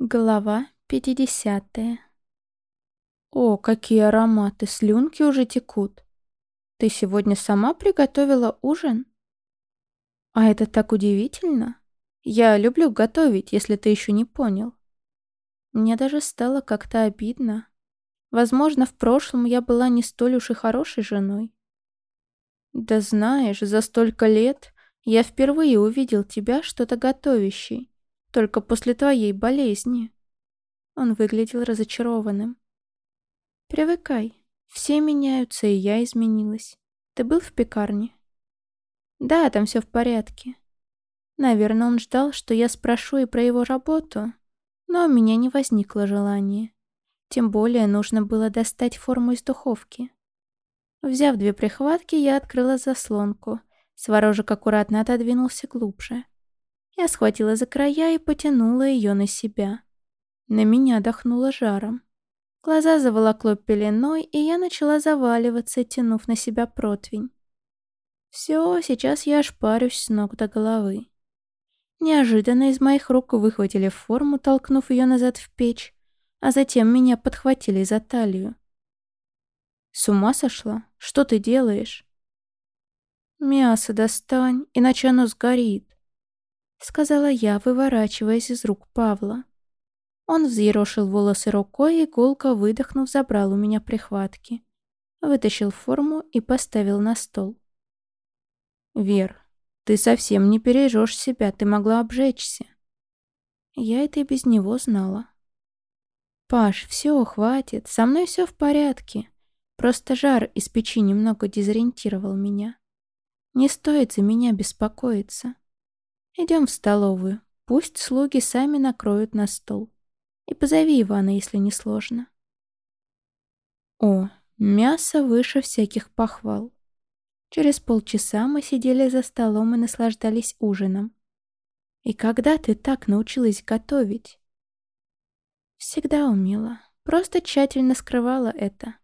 Глава 50 О, какие ароматы, слюнки уже текут. Ты сегодня сама приготовила ужин? А это так удивительно. Я люблю готовить, если ты еще не понял. Мне даже стало как-то обидно. Возможно, в прошлом я была не столь уж и хорошей женой. Да знаешь, за столько лет я впервые увидел тебя что-то готовящей только после твоей болезни». Он выглядел разочарованным. «Привыкай. Все меняются, и я изменилась. Ты был в пекарне?» «Да, там все в порядке». Наверное, он ждал, что я спрошу и про его работу, но у меня не возникло желания. Тем более нужно было достать форму из духовки. Взяв две прихватки, я открыла заслонку. Сварожек аккуратно отодвинулся глубже. Я схватила за края и потянула ее на себя. На меня дохнуло жаром. Глаза заволокло пеленой, и я начала заваливаться, тянув на себя противень. Все, сейчас я ошпарюсь с ног до головы. Неожиданно из моих рук выхватили форму, толкнув ее назад в печь, а затем меня подхватили за талию. «С ума сошла? Что ты делаешь?» «Мясо достань, иначе оно сгорит», — сказала я, выворачиваясь из рук Павла. Он взъерошил волосы рукой и, гулко выдохнув, забрал у меня прихватки. Вытащил форму и поставил на стол. «Вер, ты совсем не пережжешь себя, ты могла обжечься». Я это и без него знала. «Паш, все, хватит, со мной все в порядке. Просто жар из печи немного дезориентировал меня. Не стоит за меня беспокоиться». Идем в столовую. Пусть слуги сами накроют на стол. И позови Ивана, если не сложно. О, мясо выше всяких похвал. Через полчаса мы сидели за столом и наслаждались ужином. И когда ты так научилась готовить? Всегда умела. Просто тщательно скрывала это.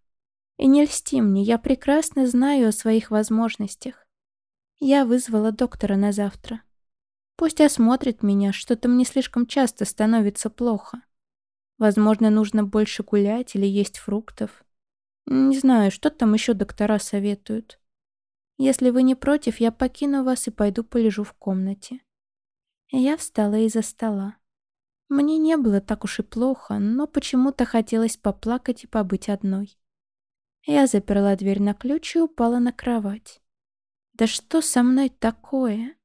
И не льсти мне, я прекрасно знаю о своих возможностях. Я вызвала доктора на завтра. Пусть осмотрит меня, что-то мне слишком часто становится плохо. Возможно, нужно больше гулять или есть фруктов. Не знаю, что там еще доктора советуют. Если вы не против, я покину вас и пойду полежу в комнате. я встала из-за стола. Мне не было так уж и плохо, но почему-то хотелось поплакать и побыть одной. Я заперла дверь на ключ и упала на кровать. Да что со мной такое?